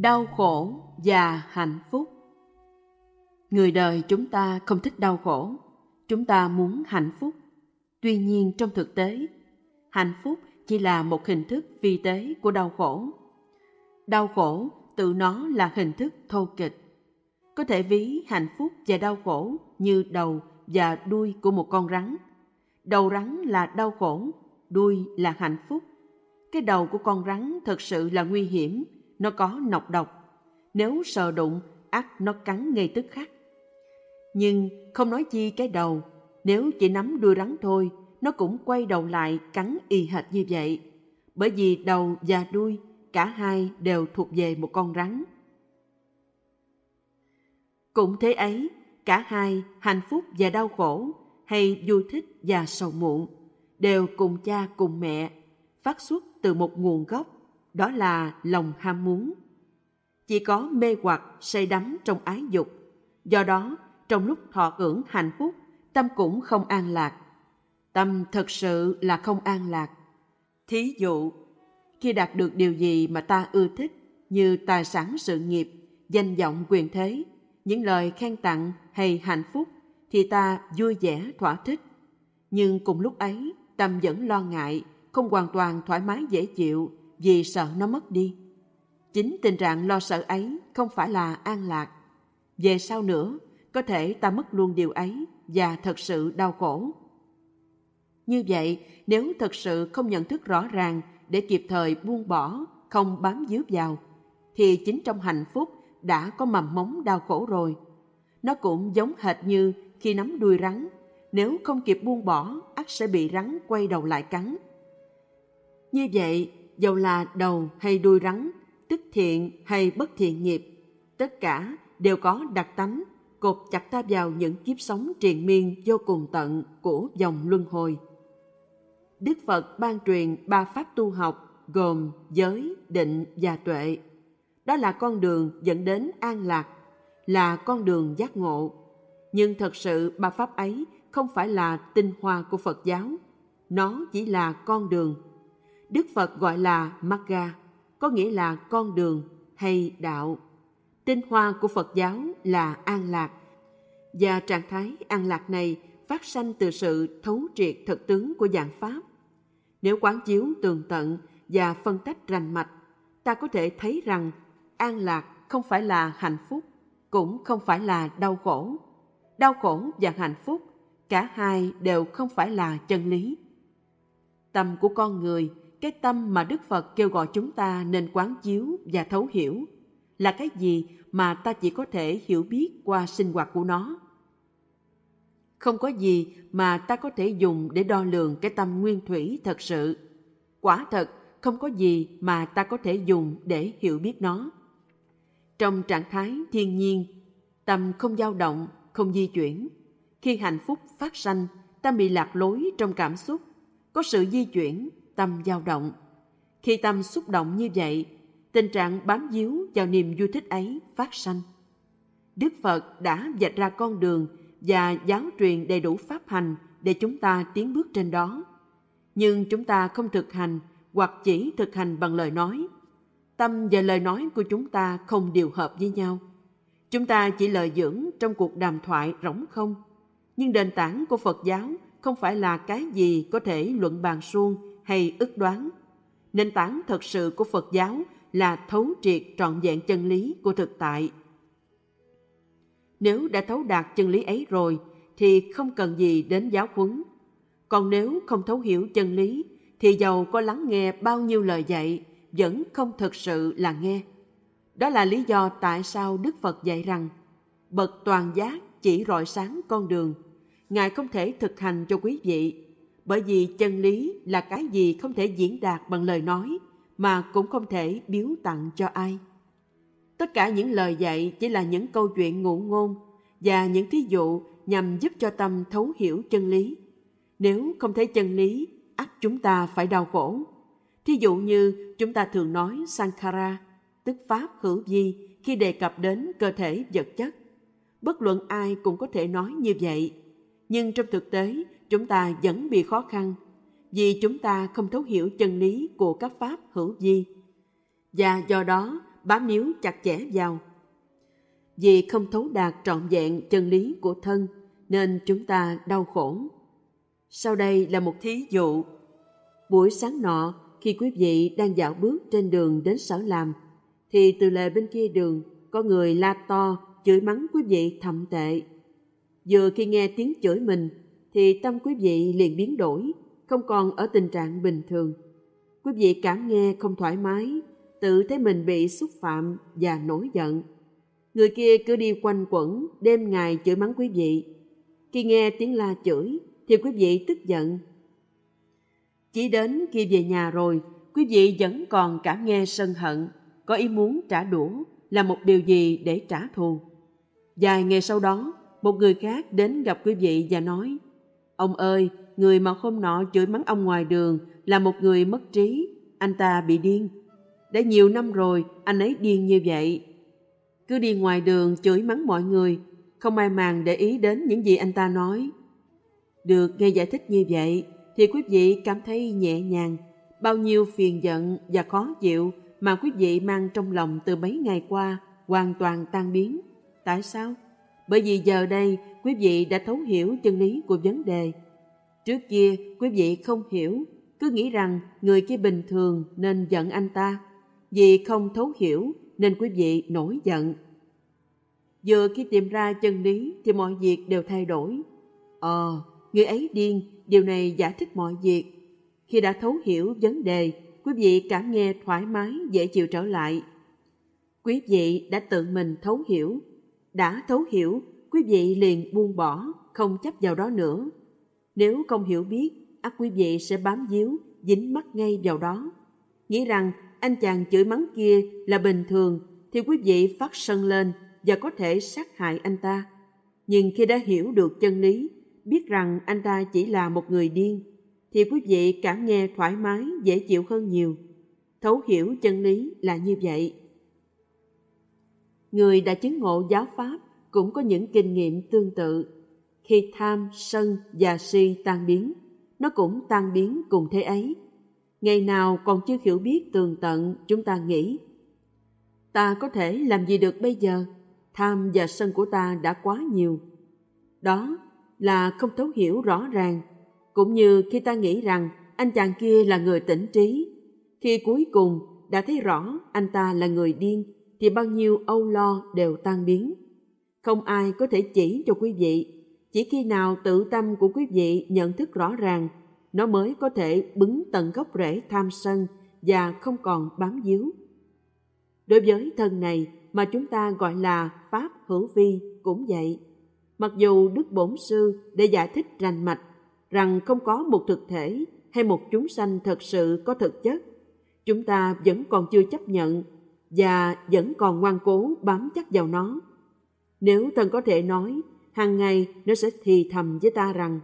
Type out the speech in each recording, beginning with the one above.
đau khổ và hạnh phúc. Người đời chúng ta không thích đau khổ. Chúng ta muốn hạnh phúc. Tuy nhiên trong thực tế, hạnh phúc chỉ là một hình thức vi tế của đau khổ. Đau khổ tự nó là hình thức thô kịch có thể ví hạnh phúc và đau khổ như đầu và đuôi của một con rắn. Đầu rắn là đau khổ, đuôi là hạnh phúc. Cái đầu của con rắn thật sự là nguy hiểm nó có nọc độc. Nếu sờ đụng ắt nó cắn ngay tức khắc nhưng không nói chi cái đầu, nếu chỉ nắm đuôi rắn thôi, nó cũng quay đầu lại cắn y hệt như vậy. Bởi vì đầu và đuôi, cả hai đều thuộc về một con rắn. Cũng thế ấy, cả hai hạnh phúc và đau khổ, hay vui thích và sầu muộn, đều cùng cha cùng mẹ, phát xuất từ một nguồn gốc đó là lòng ham muốn. Chỉ có mê hoặc, say đắm trong ái dục. Do đó, trong lúc thọ hưởng hạnh phúc, tâm cũng không an lạc. Tâm thật sự là không an lạc. Thí dụ, khi đạt được điều gì mà ta ưa thích như tài sản sự nghiệp, danh vọng quyền thế, những lời khen tặng hay hạnh phúc thì ta vui vẻ, thỏa thích. Nhưng cùng lúc ấy, tâm vẫn lo ngại, không hoàn toàn thoải mái, dễ chịu vì sợ nó mất đi. Chính tình trạng lo sợ ấy không phải là an lạc. Về sau nữa, có thể ta mất luôn điều ấy và thật sự đau khổ. Như vậy, nếu thật sự không nhận thức rõ ràng để kịp thời buông bỏ, không bám víu vào, thì chính trong hạnh phúc đã có mầm móng đau khổ rồi. Nó cũng giống hệt như khi nắm đuôi rắn. Nếu không kịp buông bỏ, ắt sẽ bị rắn quay đầu lại cắn. Như vậy dầu là đầu hay đuôi rắn, tức thiện hay bất thiện nghiệp, tất cả đều có đặc tánh, cột chặt ta vào những kiếp sống triền miên vô cùng tận của dòng luân hồi. Đức phật ban truyền ba pháp tu học gồm giới, định và tuệ. Đó là con đường dẫn đến an lạc, là con đường giác ngộ. Nhưng thật sự ba pháp ấy không phải là tinh hoa của phật giáo, nó chỉ là con đường đức phật gọi là magga, có nghĩa là con đường hay đạo. Tinh hoa của phật giáo là an lạc. Và trạng thái an lạc này phát sanh từ sự thấu triệt thực tướng của dạng pháp. Nếu quán chiếu tường tận và phân tách rành mạch, ta có thể thấy rằng an lạc không phải là hạnh phúc, cũng không phải là đau khổ. Đau khổ và hạnh phúc, cả hai đều không phải là chân lý. Tâm của con người cái tâm mà đức phật kêu gọi chúng ta nên quán chiếu và thấu hiểu là cái gì mà ta chỉ có thể hiểu biết qua sinh hoạt của nó. Không có gì mà ta có thể dùng để đo lường cái tâm nguyên thủy thật sự. Quả thật, không có gì mà ta có thể dùng để hiểu biết nó. Trong trạng thái thiên nhiên, tâm không dao động, không di chuyển. Khi hạnh phúc phát sanh, ta bị lạc lối trong cảm xúc. Có sự di chuyển tâm dao động. Khi tâm xúc động như vậy, tình trạng bám víu vào niềm vui thích ấy phát sanh. Đức phật đã vạch ra con đường và giáo truyền đầy đủ pháp hành để chúng ta tiến bước trên đó. Nhưng chúng ta không thực hành hoặc chỉ thực hành bằng lời nói. Tâm và lời nói của chúng ta không điều hợp với nhau. Chúng ta chỉ lợi dưỡng trong cuộc đàm thoại rỗng không. Nhưng nền tảng của phật giáo không phải là cái gì có thể luận bàn suông hay ức đoán. Nền tảng thật sự của phật giáo là thấu triệt trọn vẹn chân lý của thực tại. Nếu đã thấu đạt chân lý ấy rồi, thì không cần gì đến giáo huấn. Còn nếu không thấu hiểu chân lý, thì giàu có lắng nghe bao nhiêu lời dạy vẫn không thực sự là nghe. Đó là lý do tại sao đức phật dạy rằng, bậc toàn giác chỉ rọi sáng con đường. Ngài không thể thực hành cho quý vị bởi vì chân lý là cái gì không thể diễn đạt bằng lời nói, mà cũng không thể biếu tặng cho ai. Tất cả những lời dạy chỉ là những câu chuyện ngụ ngôn và những thí dụ nhằm giúp cho tâm thấu hiểu chân lý. Nếu không thấy chân lý, ắt chúng ta phải đau khổ. Thí dụ như chúng ta thường nói sankhara tức pháp hữu vi, khi đề cập đến cơ thể vật chất. Bất luận ai cũng có thể nói như vậy. Nhưng trong thực tế chúng ta vẫn bị khó khăn vì chúng ta không thấu hiểu chân lý của các pháp hữu vi và do đó bám níu chặt chẽ vào. Vì không thấu đạt trọn vẹn chân lý của thân, nên chúng ta đau khổ. Sau đây là một thí dụ. Buổi sáng nọ, khi quý vị đang dạo bước trên đường đến sở làm, thì từ lề bên kia đường có người la to, chửi mắng quý vị thậm tệ. Vừa khi nghe tiếng chửi mình, thì tâm quý vị liền biến đổi, không còn ở tình trạng bình thường. Quý vị cảm nghe không thoải mái, tự thấy mình bị xúc phạm và nổi giận. Người kia cứ đi quanh quẩn, đêm ngày chửi mắng quý vị. Khi nghe tiếng la chửi, thì quý vị tức giận. Chỉ đến khi về nhà rồi, quý vị vẫn còn cảm nghe sân hận, có ý muốn trả đũa là một điều gì để trả thù. Vài ngày sau đó, một người khác đến gặp quý vị và nói, Ông ơi, người mà hôm nọ chửi mắng ông ngoài đường là một người mất trí, anh ta bị điên. Đã nhiều năm rồi, anh ấy điên như vậy. Cứ đi ngoài đường chửi mắng mọi người, không ai màng để ý đến những gì anh ta nói. Được nghe giải thích như vậy, thì quý vị cảm thấy nhẹ nhàng, bao nhiêu phiền giận và khó chịu mà quý vị mang trong lòng từ mấy ngày qua hoàn toàn tan biến. Tại sao? Bởi vì giờ đây quý vị đã thấu hiểu chân lý của vấn đề. Trước kia quý vị không hiểu, cứ nghĩ rằng người kia bình thường nên giận anh ta. Vì không thấu hiểu nên quý vị nổi giận. Vừa khi tìm ra chân lý thì mọi việc đều thay đổi. Ờ, người ấy điên, điều này giải thích mọi việc. Khi đã thấu hiểu vấn đề, quý vị cảm nghe thoải mái, dễ chịu trở lại. Quý vị đã tự mình thấu hiểu. Đã thấu hiểu, quý vị liền buông bỏ, không chấp vào đó nữa. Nếu không hiểu biết, ắt quý vị sẽ bám víu, dính mắt ngay vào đó. Nghĩ rằng anh chàng chửi mắng kia là bình thường, thì quý vị phát sân lên và có thể sát hại anh ta. Nhưng khi đã hiểu được chân lý, biết rằng anh ta chỉ là một người điên, thì quý vị cảm nghe thoải mái, dễ chịu hơn nhiều. Thấu hiểu chân lý là như vậy. Người đã chứng ngộ giáo pháp cũng có những kinh nghiệm tương tự. Khi tham, sân và si tan biến, nó cũng tan biến cùng thế ấy. Ngày nào còn chưa hiểu biết tường tận, chúng ta nghĩ ta có thể làm gì được bây giờ? Tham và sân của ta đã quá nhiều. Đó là không thấu hiểu rõ ràng, cũng như khi ta nghĩ rằng anh chàng kia là người tỉnh trí. Khi cuối cùng đã thấy rõ anh ta là người điên, thì bao nhiêu âu lo đều tan biến. Không ai có thể chỉ cho quý vị, chỉ khi nào tự tâm của quý vị nhận thức rõ ràng, nó mới có thể bứng tận gốc rễ tham sân và không còn bám víu. Đối với thân này mà chúng ta gọi là Pháp hữu vi cũng vậy. Mặc dù Đức Bổn Sư để giải thích rành mạch rằng không có một thực thể hay một chúng sanh thật sự có thực chất, chúng ta vẫn còn chưa chấp nhận và vẫn còn ngoan cố bám chắc vào nó. Nếu thần có thể nói, hàng ngày nó sẽ thì thầm với ta rằng,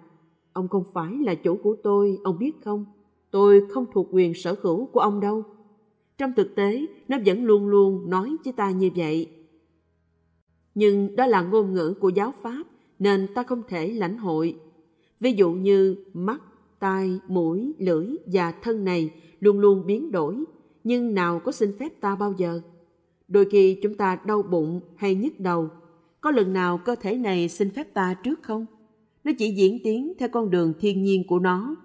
ông không phải là chủ của tôi, ông biết không? Tôi không thuộc quyền sở hữu của ông đâu. Trong thực tế, nó vẫn luôn luôn nói với ta như vậy. Nhưng đó là ngôn ngữ của giáo pháp, nên ta không thể lãnh hội. Ví dụ như mắt, tai, mũi, lưỡi và thân này luôn luôn biến đổi, nhưng nào có xin phép ta bao giờ? Đôi khi chúng ta đau bụng hay nhức đầu, có lần nào cơ thể này xin phép ta trước không? Nó chỉ diễn tiến theo con đường thiên nhiên của nó.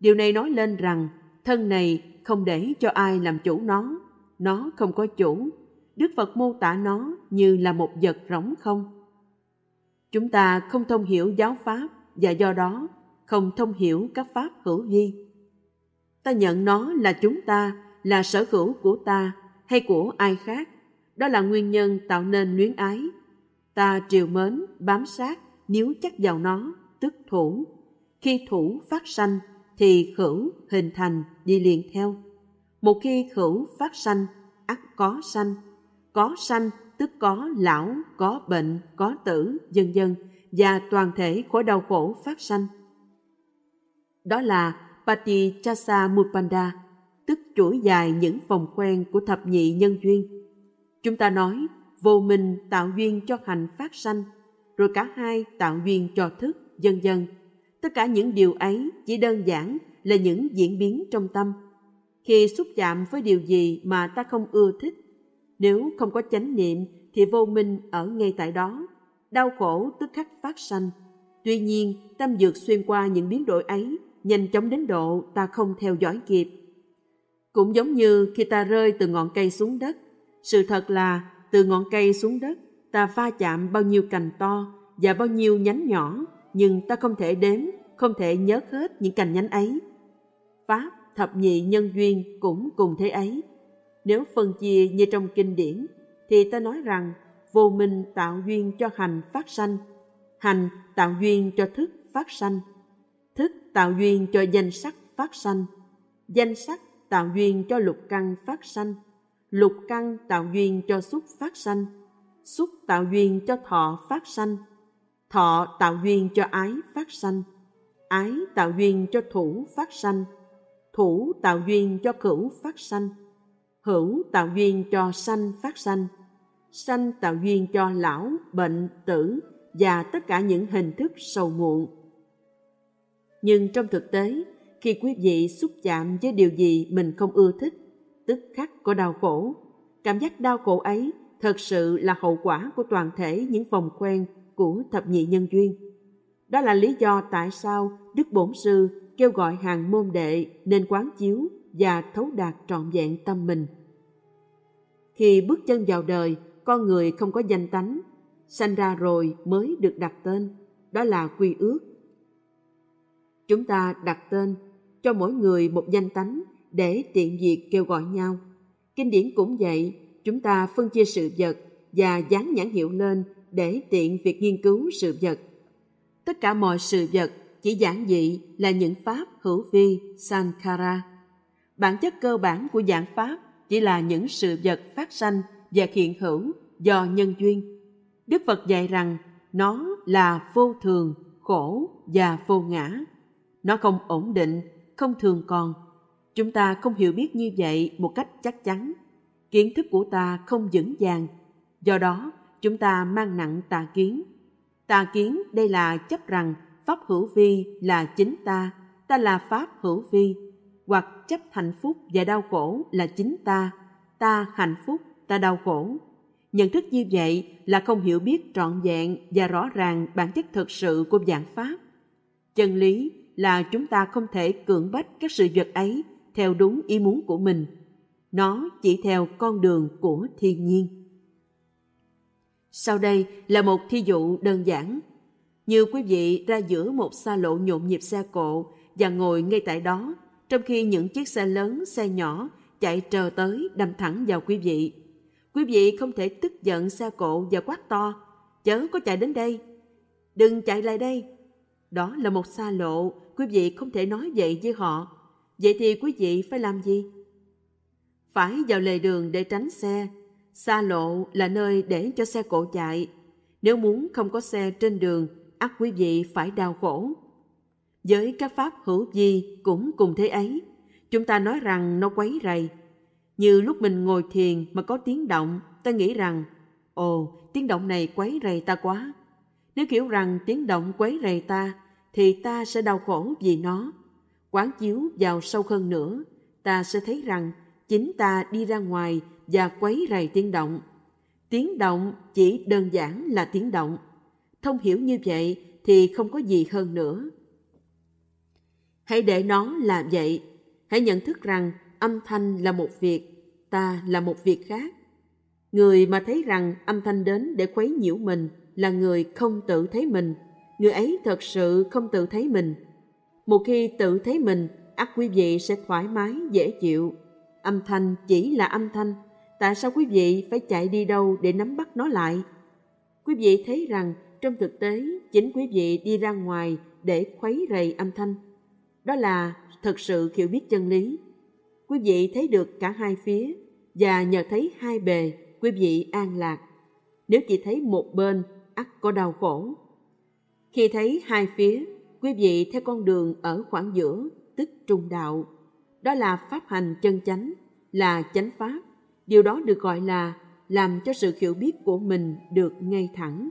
Điều này nói lên rằng thân này không để cho ai làm chủ nó, nó không có chủ. Đức Phật mô tả nó như là một vật rỗng không. Chúng ta không thông hiểu giáo pháp và do đó không thông hiểu các pháp hữu vi. Ta nhận nó là chúng ta, là sở hữu của ta hay của ai khác. Đó là nguyên nhân tạo nên luyến ái. Ta triều mến, bám sát, níu chắc vào nó, tức thủ. Khi thủ phát sanh thì khửu hình thành đi liền theo. Một khi khửu phát sanh, ắt có sanh. Có sanh tức có lão, có bệnh, có tử, dân dân và toàn thể khối đau khổ phát sanh. Đó là Patichasa Mupanda, tức chuỗi dài những vòng quen của thập nhị nhân duyên. Chúng ta nói vô minh tạo duyên cho hành phát sanh, rồi cả hai tạo duyên cho thức, dân dân. Tất cả những điều ấy chỉ đơn giản là những diễn biến trong tâm. Khi xúc chạm với điều gì mà ta không ưa thích, Nếu không có chánh niệm thì vô minh ở ngay tại đó, đau khổ tức khắc phát sanh. Tuy nhiên, tâm dược xuyên qua những biến đổi ấy, nhanh chóng đến độ ta không theo dõi kịp. Cũng giống như khi ta rơi từ ngọn cây xuống đất, sự thật là từ ngọn cây xuống đất, ta va chạm bao nhiêu cành to và bao nhiêu nhánh nhỏ, nhưng ta không thể đếm, không thể nhớ hết những cành nhánh ấy. Pháp thập nhị nhân duyên cũng cùng thế ấy. Nếu phân chia như trong kinh điển, thì ta nói rằng vô minh tạo duyên cho hành phát sanh, hành tạo duyên cho thức phát sanh, thức tạo duyên cho danh sắc phát sanh, danh sắc tạo duyên cho lục căn phát sanh, lục căn tạo duyên cho xúc phát sanh, xúc tạo duyên cho thọ phát sanh, thọ tạo duyên cho ái phát sanh, ái tạo duyên cho thủ phát sanh, thủ tạo duyên cho cửu phát sanh, hữu tạo duyên cho sanh phát sanh, sanh tạo duyên cho lão, bệnh, tử và tất cả những hình thức sầu muộn. Nhưng trong thực tế, khi quý vị xúc chạm với điều gì mình không ưa thích, tức khắc có đau khổ. Cảm giác đau khổ ấy thật sự là hậu quả của toàn thể những vòng quen của thập nhị nhân duyên. Đó là lý do tại sao Đức Bổn Sư kêu gọi hàng môn đệ nên quán chiếu và thấu đạt trọn vẹn tâm mình. Khi bước chân vào đời, con người không có danh tánh, sanh ra rồi mới được đặt tên, đó là quy ước. Chúng ta đặt tên cho mỗi người một danh tánh để tiện việc kêu gọi nhau. Kinh điển cũng vậy, chúng ta phân chia sự vật và dán nhãn hiệu lên để tiện việc nghiên cứu sự vật. Tất cả mọi sự vật chỉ giản dị là những pháp hữu vi sankhara. Bản chất cơ bản của dạng pháp chỉ là những sự vật phát sanh và hiện hữu do nhân duyên. Đức Phật dạy rằng nó là vô thường, khổ và vô ngã. Nó không ổn định, không thường còn. Chúng ta không hiểu biết như vậy một cách chắc chắn. Kiến thức của ta không vững vàng. Do đó, chúng ta mang nặng tà kiến. Tà kiến đây là chấp rằng pháp hữu vi là chính ta, ta là pháp hữu vi, hoặc chấp hạnh phúc và đau khổ là chính ta, ta hạnh phúc, ta đau khổ. Nhận thức như vậy là không hiểu biết trọn vẹn và rõ ràng bản chất thực sự của dạng pháp. Chân lý là chúng ta không thể cưỡng bách các sự vật ấy theo đúng ý muốn của mình. Nó chỉ theo con đường của thiên nhiên. Sau đây là một thí dụ đơn giản. Như quý vị ra giữa một xa lộ nhộn nhịp xe cộ và ngồi ngay tại đó, trong khi những chiếc xe lớn, xe nhỏ chạy trờ tới đâm thẳng vào quý vị. Quý vị không thể tức giận xe cộ và quát to, chớ có chạy đến đây, đừng chạy lại đây. Đó là một xa lộ, quý vị không thể nói vậy với họ. Vậy thì quý vị phải làm gì? Phải vào lề đường để tránh xe. Xa lộ là nơi để cho xe cộ chạy. Nếu muốn không có xe trên đường, ắt quý vị phải đau khổ. Với các pháp hữu vi cũng cùng thế ấy. Chúng ta nói rằng nó quấy rầy. Như lúc mình ngồi thiền mà có tiếng động, ta nghĩ rằng, ồ, tiếng động này quấy rầy ta quá. Nếu kiểu rằng tiếng động quấy rầy ta, thì ta sẽ đau khổ vì nó. Quán chiếu vào sâu hơn nữa, ta sẽ thấy rằng chính ta đi ra ngoài và quấy rầy tiếng động. Tiếng động chỉ đơn giản là tiếng động. Thông hiểu như vậy thì không có gì hơn nữa. Hãy để nó là vậy. Hãy nhận thức rằng âm thanh là một việc, ta là một việc khác. Người mà thấy rằng âm thanh đến để quấy nhiễu mình là người không tự thấy mình. Người ấy thật sự không tự thấy mình. Một khi tự thấy mình, ắt quý vị sẽ thoải mái, dễ chịu. Âm thanh chỉ là âm thanh. Tại sao quý vị phải chạy đi đâu để nắm bắt nó lại? Quý vị thấy rằng trong thực tế chính quý vị đi ra ngoài để khuấy rầy âm thanh. Đó là thật sự hiểu biết chân lý. Quý vị thấy được cả hai phía và nhờ thấy hai bề quý vị an lạc. Nếu chỉ thấy một bên, ắt có đau khổ. Khi thấy hai phía, quý vị theo con đường ở khoảng giữa, tức trung đạo. Đó là pháp hành chân chánh, là chánh pháp. Điều đó được gọi là làm cho sự hiểu biết của mình được ngay thẳng.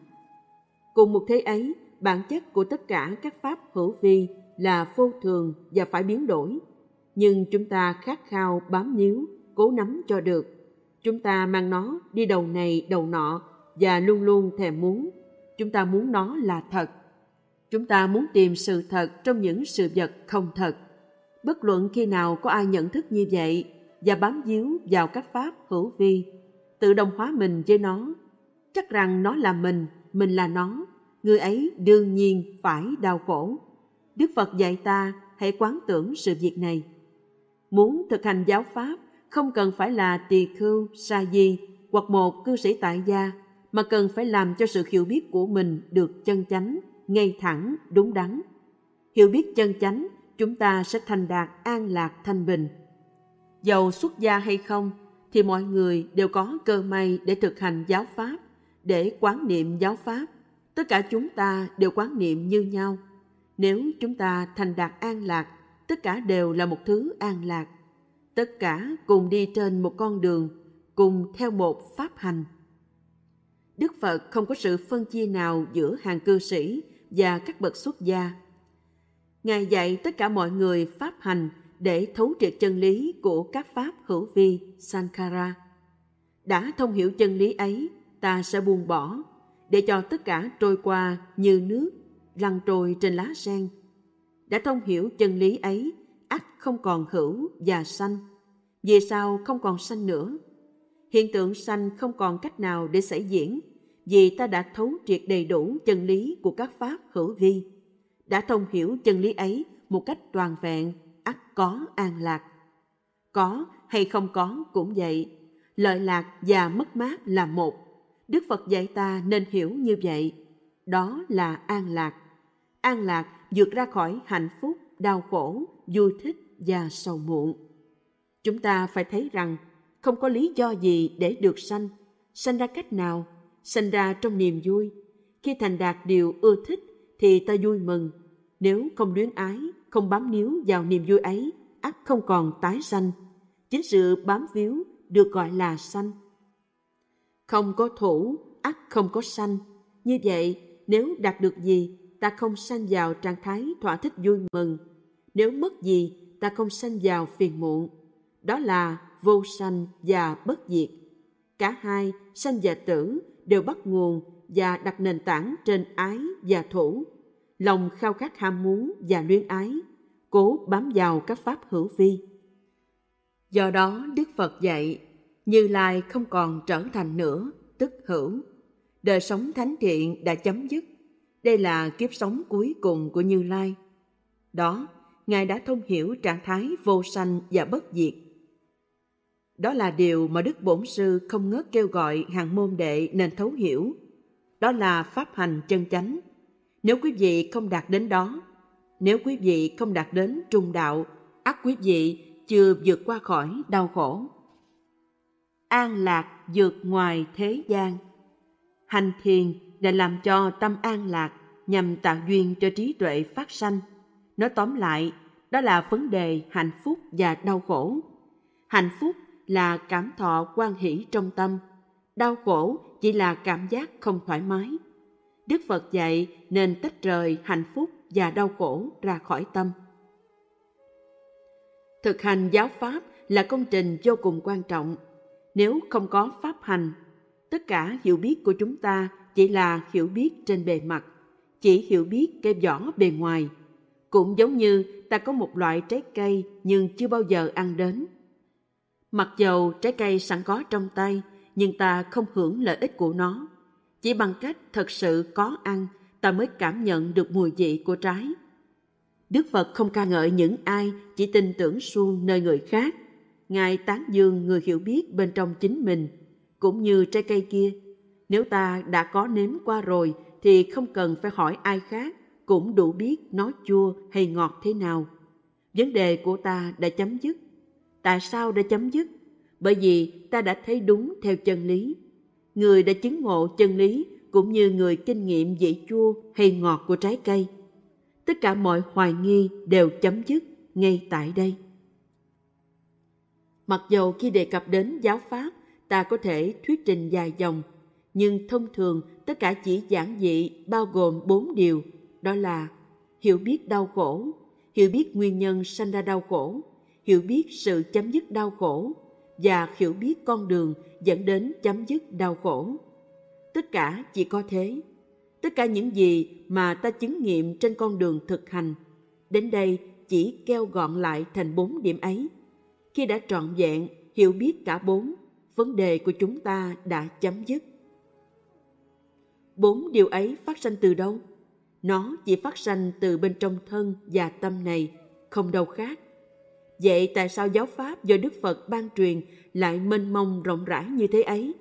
Cùng một thế ấy, bản chất của tất cả các pháp hữu vi là vô thường và phải biến đổi. Nhưng chúng ta khát khao bám níu, cố nắm cho được Chúng ta mang nó đi đầu này đầu nọ và luôn luôn thèm muốn. Chúng ta muốn nó là thật. Chúng ta muốn tìm sự thật trong những sự vật không thật. Bất luận khi nào có ai nhận thức như vậy và bám víu vào các pháp hữu vi, tự đồng hóa mình với nó, chắc rằng nó là mình, mình là nó, người ấy đương nhiên phải đau khổ. Đức Phật dạy ta hãy quán tưởng sự việc này. Muốn thực hành giáo pháp không cần phải là tỳ khưu, sa di hoặc một cư sĩ tại gia, mà cần phải làm cho sự hiểu biết của mình được chân chánh, ngay thẳng, đúng đắn. Hiểu biết chân chánh, chúng ta sẽ thành đạt an lạc thanh bình. Giàu xuất gia hay không, thì mọi người đều có cơ may để thực hành giáo pháp, để quán niệm giáo pháp. Tất cả chúng ta đều quán niệm như nhau. Nếu chúng ta thành đạt an lạc, tất cả đều là một thứ an lạc tất cả cùng đi trên một con đường cùng theo một pháp hành đức phật không có sự phân chia nào giữa hàng cư sĩ và các bậc xuất gia ngài dạy tất cả mọi người pháp hành để thấu triệt chân lý của các pháp hữu vi Sankara. đã thông hiểu chân lý ấy ta sẽ buông bỏ để cho tất cả trôi qua như nước lăn trôi trên lá sen đã thông hiểu chân lý ấy ắt không còn hữu và sanh. Vì sao không còn sanh nữa? Hiện tượng sanh không còn cách nào để xảy diễn, vì ta đã thấu triệt đầy đủ chân lý của các pháp hữu vi. Đã thông hiểu chân lý ấy một cách toàn vẹn, ắt có an lạc. Có hay không có cũng vậy, lợi lạc và mất mát là một. Đức Phật dạy ta nên hiểu như vậy. Đó là an lạc. An lạc vượt ra khỏi hạnh phúc, đau khổ, vui thích và sầu muộn. Chúng ta phải thấy rằng không có lý do gì để được sanh, sanh ra cách nào, sanh ra trong niềm vui. Khi thành đạt điều ưa thích thì ta vui mừng, nếu không luyến ái, không bám níu vào niềm vui ấy, ắt không còn tái sanh. Chính sự bám víu được gọi là sanh. Không có thủ, ắt không có sanh. Như vậy, nếu đạt được gì, ta không sanh vào trạng thái thỏa thích vui mừng, nếu mất gì, ta không sanh vào phiền muộn. Đó là vô sanh và bất diệt. Cả hai, sanh và tử, đều bắt nguồn và đặt nền tảng trên ái và thủ. Lòng khao khát ham muốn và luyến ái, cố bám vào các pháp hữu vi. Do đó, Đức Phật dạy, Như Lai không còn trở thành nữa, tức hữu. Đời sống thánh thiện đã chấm dứt. Đây là kiếp sống cuối cùng của Như Lai. Đó Ngài đã thông hiểu trạng thái vô sanh và bất diệt. Đó là điều mà Đức Bổn Sư không ngớt kêu gọi hàng môn đệ nên thấu hiểu. Đó là pháp hành chân chánh. Nếu quý vị không đạt đến đó, nếu quý vị không đạt đến trung đạo, ắt quý vị chưa vượt qua khỏi đau khổ. An lạc vượt ngoài thế gian. Hành thiền để làm cho tâm an lạc nhằm tạo duyên cho trí tuệ phát sanh Nói tóm lại, đó là vấn đề hạnh phúc và đau khổ. Hạnh phúc là cảm thọ quan hỷ trong tâm, đau khổ chỉ là cảm giác không thoải mái. Đức Phật dạy nên tách rời hạnh phúc và đau khổ ra khỏi tâm. Thực hành giáo pháp là công trình vô cùng quan trọng. Nếu không có pháp hành, tất cả hiểu biết của chúng ta chỉ là hiểu biết trên bề mặt, chỉ hiểu biết cái vỏ bề ngoài – cũng giống như ta có một loại trái cây nhưng chưa bao giờ ăn đến. Mặc dầu trái cây sẵn có trong tay, nhưng ta không hưởng lợi ích của nó. Chỉ bằng cách thật sự có ăn, ta mới cảm nhận được mùi vị của trái. Đức Phật không ca ngợi những ai chỉ tin tưởng suông nơi người khác. Ngài tán dương người hiểu biết bên trong chính mình, cũng như trái cây kia. Nếu ta đã có nếm qua rồi thì không cần phải hỏi ai khác cũng đủ biết nó chua hay ngọt thế nào. Vấn đề của ta đã chấm dứt. Tại sao đã chấm dứt? Bởi vì ta đã thấy đúng theo chân lý. Người đã chứng ngộ chân lý cũng như người kinh nghiệm vị chua hay ngọt của trái cây. Tất cả mọi hoài nghi đều chấm dứt ngay tại đây. Mặc dầu khi đề cập đến giáo pháp, ta có thể thuyết trình dài dòng, nhưng thông thường tất cả chỉ giản dị bao gồm bốn điều – đó là hiểu biết đau khổ, hiểu biết nguyên nhân sanh ra đau khổ, hiểu biết sự chấm dứt đau khổ, và hiểu biết con đường dẫn đến chấm dứt đau khổ. Tất cả chỉ có thế. Tất cả những gì mà ta chứng nghiệm trên con đường thực hành, đến đây chỉ keo gọn lại thành bốn điểm ấy. Khi đã trọn vẹn hiểu biết cả bốn, vấn đề của chúng ta đã chấm dứt. Bốn điều ấy phát sinh từ đâu? Nó chỉ phát sinh từ bên trong thân và tâm này, không đâu khác. Vậy tại sao giáo pháp do Đức Phật ban truyền lại mênh mông rộng rãi như thế ấy?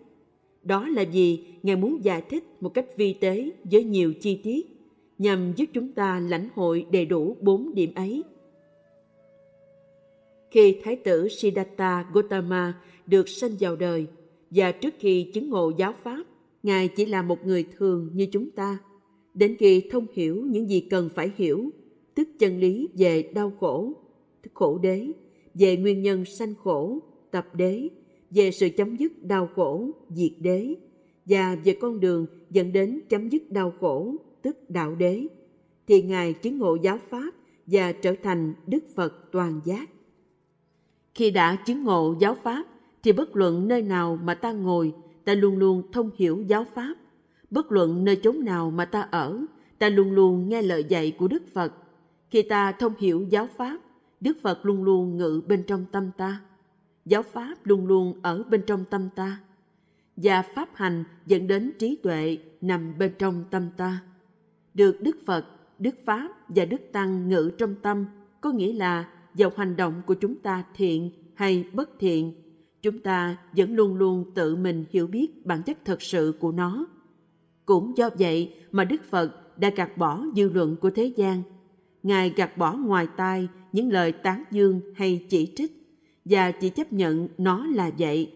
Đó là vì Ngài muốn giải thích một cách vi tế với nhiều chi tiết nhằm giúp chúng ta lãnh hội đầy đủ bốn điểm ấy. Khi Thái tử Siddhartha Gautama được sinh vào đời và trước khi chứng ngộ giáo pháp, Ngài chỉ là một người thường như chúng ta. Đến khi thông hiểu những gì cần phải hiểu, tức chân lý về đau khổ, khổ đế, về nguyên nhân sanh khổ, tập đế, về sự chấm dứt đau khổ, diệt đế, và về con đường dẫn đến chấm dứt đau khổ, tức đạo đế, thì Ngài chứng ngộ giáo Pháp và trở thành Đức Phật toàn giác. Khi đã chứng ngộ giáo Pháp, thì bất luận nơi nào mà ta ngồi, ta luôn luôn thông hiểu giáo Pháp. Bất luận nơi chốn nào mà ta ở, ta luôn luôn nghe lời dạy của Đức Phật. Khi ta thông hiểu giáo Pháp, Đức Phật luôn luôn ngự bên trong tâm ta. Giáo Pháp luôn luôn ở bên trong tâm ta. Và Pháp hành dẫn đến trí tuệ nằm bên trong tâm ta. Được Đức Phật, Đức Pháp và Đức Tăng ngự trong tâm có nghĩa là dầu hành động của chúng ta thiện hay bất thiện, chúng ta vẫn luôn luôn tự mình hiểu biết bản chất thật sự của nó. Cũng do vậy mà Đức Phật đã gạt bỏ dư luận của thế gian. Ngài gạt bỏ ngoài tai những lời tán dương hay chỉ trích và chỉ chấp nhận nó là vậy.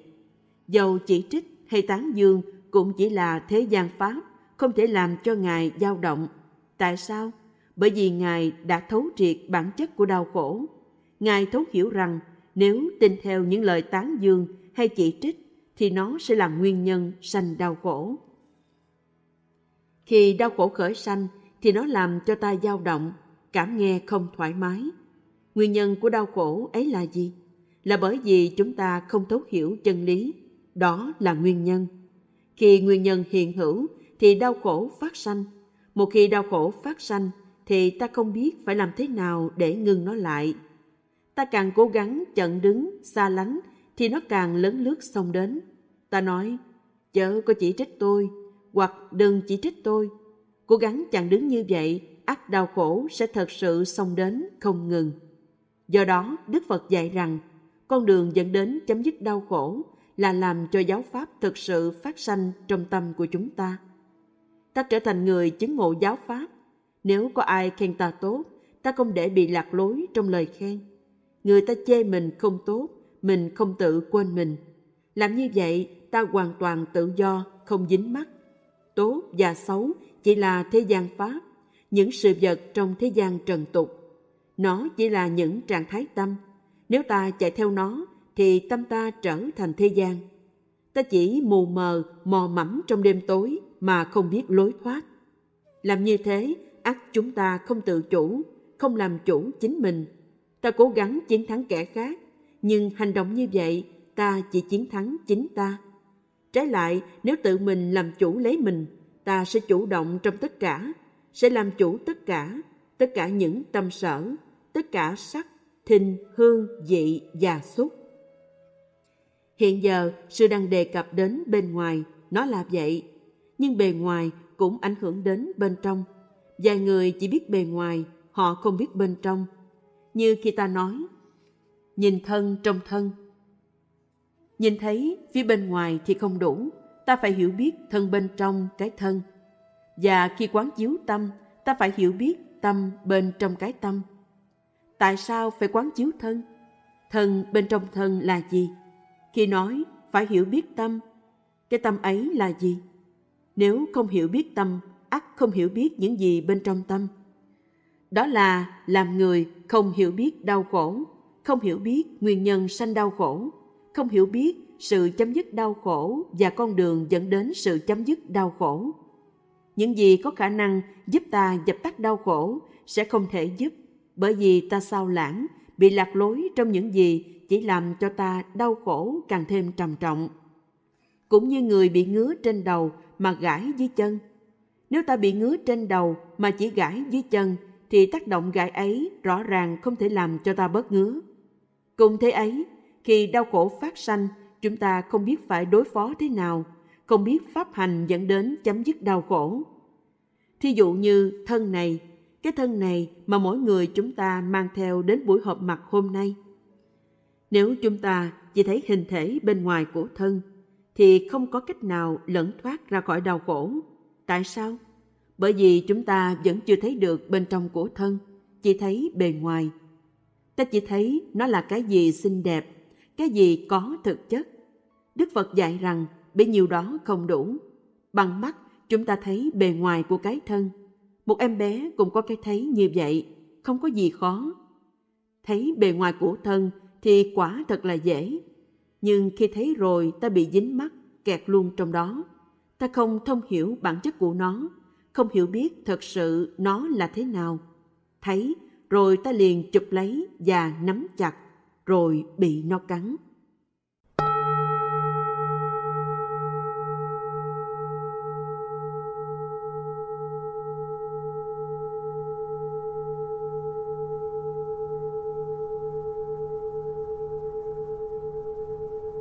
Dầu chỉ trích hay tán dương cũng chỉ là thế gian pháp, không thể làm cho Ngài dao động. Tại sao? Bởi vì Ngài đã thấu triệt bản chất của đau khổ. Ngài thấu hiểu rằng nếu tin theo những lời tán dương hay chỉ trích thì nó sẽ là nguyên nhân sanh đau khổ. Khi đau khổ khởi sanh thì nó làm cho ta dao động, cảm nghe không thoải mái. Nguyên nhân của đau khổ ấy là gì? Là bởi vì chúng ta không thấu hiểu chân lý. Đó là nguyên nhân. Khi nguyên nhân hiện hữu thì đau khổ phát sanh. Một khi đau khổ phát sanh thì ta không biết phải làm thế nào để ngừng nó lại. Ta càng cố gắng chặn đứng, xa lánh thì nó càng lớn lướt xông đến. Ta nói, chớ có chỉ trích tôi, hoặc đừng chỉ trích tôi. Cố gắng chặn đứng như vậy, ác đau khổ sẽ thật sự xông đến không ngừng. Do đó, Đức Phật dạy rằng, con đường dẫn đến chấm dứt đau khổ là làm cho giáo pháp thực sự phát sanh trong tâm của chúng ta. Ta trở thành người chứng ngộ giáo pháp. Nếu có ai khen ta tốt, ta không để bị lạc lối trong lời khen. Người ta chê mình không tốt, mình không tự quên mình. Làm như vậy, ta hoàn toàn tự do, không dính mắc. Tốt và xấu chỉ là thế gian pháp, những sự vật trong thế gian trần tục. Nó chỉ là những trạng thái tâm. Nếu ta chạy theo nó, thì tâm ta trở thành thế gian. Ta chỉ mù mờ, mò mẫm trong đêm tối mà không biết lối thoát. Làm như thế, ắt chúng ta không tự chủ, không làm chủ chính mình. Ta cố gắng chiến thắng kẻ khác, nhưng hành động như vậy ta chỉ chiến thắng chính ta. Trái lại, nếu tự mình làm chủ lấy mình, ta sẽ chủ động trong tất cả, sẽ làm chủ tất cả, tất cả những tâm sở, tất cả sắc, thinh, hương, vị và xúc. Hiện giờ, sư đang đề cập đến bên ngoài, nó là vậy. Nhưng bề ngoài cũng ảnh hưởng đến bên trong. Vài người chỉ biết bề ngoài, họ không biết bên trong. Như khi ta nói, nhìn thân trong thân. Nhìn thấy phía bên ngoài thì không đủ, ta phải hiểu biết thân bên trong cái thân. Và khi quán chiếu tâm, ta phải hiểu biết tâm bên trong cái tâm. Tại sao phải quán chiếu thân? Thân bên trong thân là gì? Khi nói phải hiểu biết tâm, cái tâm ấy là gì? Nếu không hiểu biết tâm, ắt không hiểu biết những gì bên trong tâm. Đó là làm người không hiểu biết đau khổ, không hiểu biết nguyên nhân sanh đau khổ, không hiểu biết sự chấm dứt đau khổ và con đường dẫn đến sự chấm dứt đau khổ. Những gì có khả năng giúp ta dập tắt đau khổ sẽ không thể giúp bởi vì ta sao lãng, bị lạc lối trong những gì chỉ làm cho ta đau khổ càng thêm trầm trọng. Cũng như người bị ngứa trên đầu mà gãi dưới chân. Nếu ta bị ngứa trên đầu mà chỉ gãi dưới chân thì tác động gãi ấy rõ ràng không thể làm cho ta bớt ngứa. Cùng thế ấy, khi đau khổ phát sanh, chúng ta không biết phải đối phó thế nào, không biết pháp hành dẫn đến chấm dứt đau khổ. Thí dụ như thân này, cái thân này mà mỗi người chúng ta mang theo đến buổi họp mặt hôm nay. Nếu chúng ta chỉ thấy hình thể bên ngoài của thân, thì không có cách nào lẫn thoát ra khỏi đau khổ. Tại sao? Bởi vì chúng ta vẫn chưa thấy được bên trong của thân, chỉ thấy bề ngoài. Ta chỉ thấy nó là cái gì xinh đẹp, cái gì có thực chất. Đức Phật dạy rằng bấy nhiêu đó không đủ. Bằng mắt chúng ta thấy bề ngoài của cái thân. Một em bé cũng có cái thấy như vậy, không có gì khó. Thấy bề ngoài của thân thì quả thật là dễ. Nhưng khi thấy rồi ta bị dính mắt, kẹt luôn trong đó. Ta không thông hiểu bản chất của nó, không hiểu biết thật sự nó là thế nào. Thấy rồi ta liền chụp lấy và nắm chặt, rồi bị nó cắn.